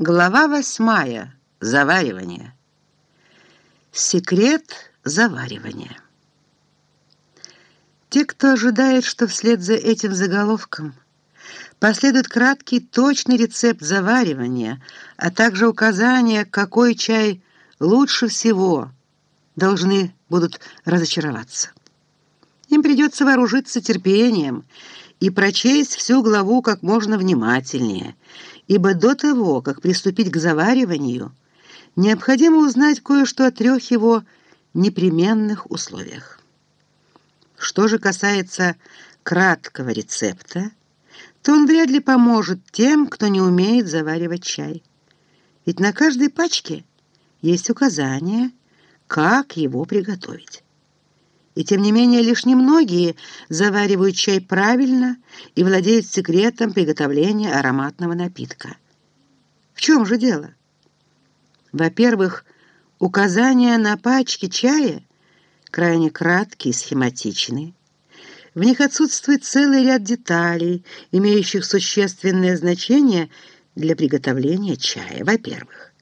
Глава восьмая. Заваривание. Секрет заваривания. Те, кто ожидает, что вслед за этим заголовком последует краткий точный рецепт заваривания, а также указание, какой чай лучше всего, должны будут разочароваться. Им придется вооружиться терпением и прочесть всю главу как можно внимательнее, ибо до того, как приступить к завариванию, необходимо узнать кое-что о трех его непременных условиях. Что же касается краткого рецепта, то он вряд ли поможет тем, кто не умеет заваривать чай. Ведь на каждой пачке есть указание, как его приготовить. И тем не менее лишь немногие заваривают чай правильно и владеют секретом приготовления ароматного напитка. В чем же дело? Во-первых, указания на пачке чая крайне краткие, схематичные. В них отсутствует целый ряд деталей, имеющих существенное значение для приготовления чая. Во-первых,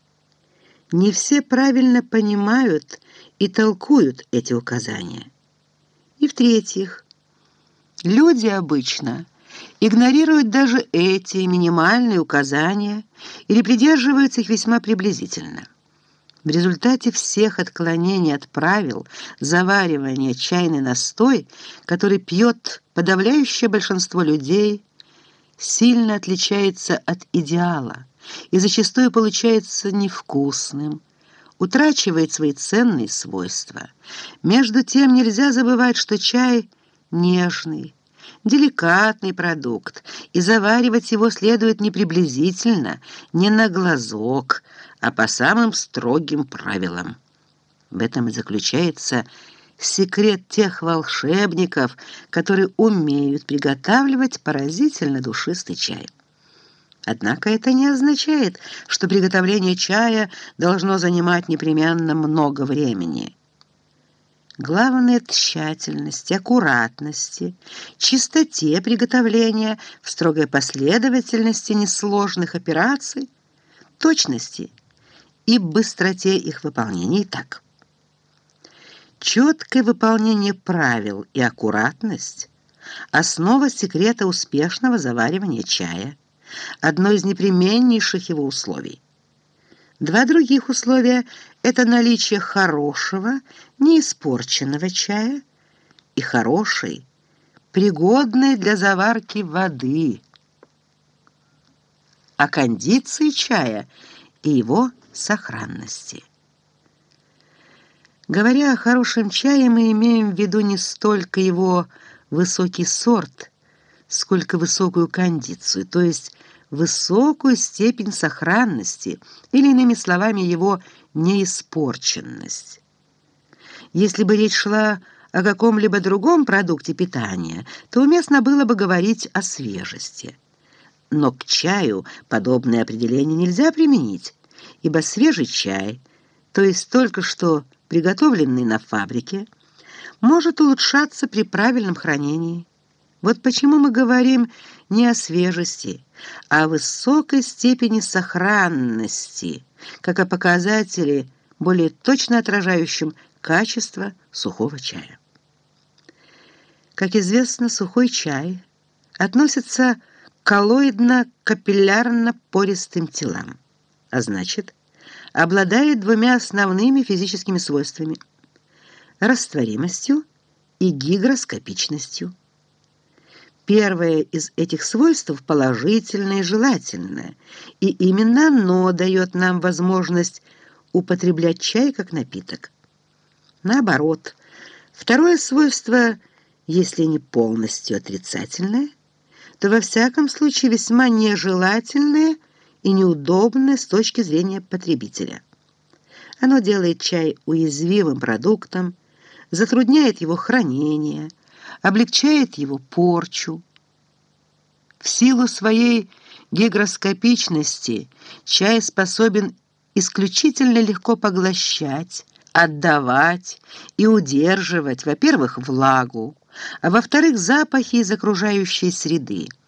не все правильно понимают и толкуют эти указания. И в-третьих, люди обычно игнорируют даже эти минимальные указания или придерживаются их весьма приблизительно. В результате всех отклонений от правил заваривания чайный настой, который пьет подавляющее большинство людей, сильно отличается от идеала и зачастую получается невкусным, утрачивает свои ценные свойства. Между тем нельзя забывать, что чай нежный, деликатный продукт, и заваривать его следует не приблизительно, не на глазок, а по самым строгим правилам. В этом и заключается секрет тех волшебников, которые умеют приготавливать поразительно душистый чай. Однако это не означает, что приготовление чая должно занимать непременно много времени. Главное – тщательности, аккуратности, чистоте приготовления, в строгой последовательности несложных операций, точности и быстроте их выполнения. так. Четкое выполнение правил и аккуратность – основа секрета успешного заваривания чая – одно из непременнейших его условий. Два других условия – это наличие хорошего, неиспорченного чая и хорошей, пригодной для заварки воды, о кондиции чая и его сохранности. Говоря о хорошем чае, мы имеем в виду не столько его высокий сорт, сколько высокую кондицию, то есть высокую степень сохранности, или, иными словами, его неиспорченность. Если бы речь шла о каком-либо другом продукте питания, то уместно было бы говорить о свежести. Но к чаю подобное определение нельзя применить, ибо свежий чай, то есть только что приготовленный на фабрике, может улучшаться при правильном хранении. Вот почему мы говорим не о свежести, а о высокой степени сохранности, как о показателе, более точно отражающем качество сухого чая. Как известно, сухой чай относится к коллоидно-капиллярно-пористым телам, а значит, обладает двумя основными физическими свойствами – растворимостью и гигроскопичностью. Первое из этих свойств положительное и желательное, и именно оно дает нам возможность употреблять чай как напиток. Наоборот, второе свойство, если не полностью отрицательное, то во всяком случае весьма нежелательное и неудобное с точки зрения потребителя. Оно делает чай уязвимым продуктом, затрудняет его хранение – облегчает его порчу. В силу своей гигроскопичности чай способен исключительно легко поглощать, отдавать и удерживать, во-первых, влагу, а во-вторых, запахи из окружающей среды –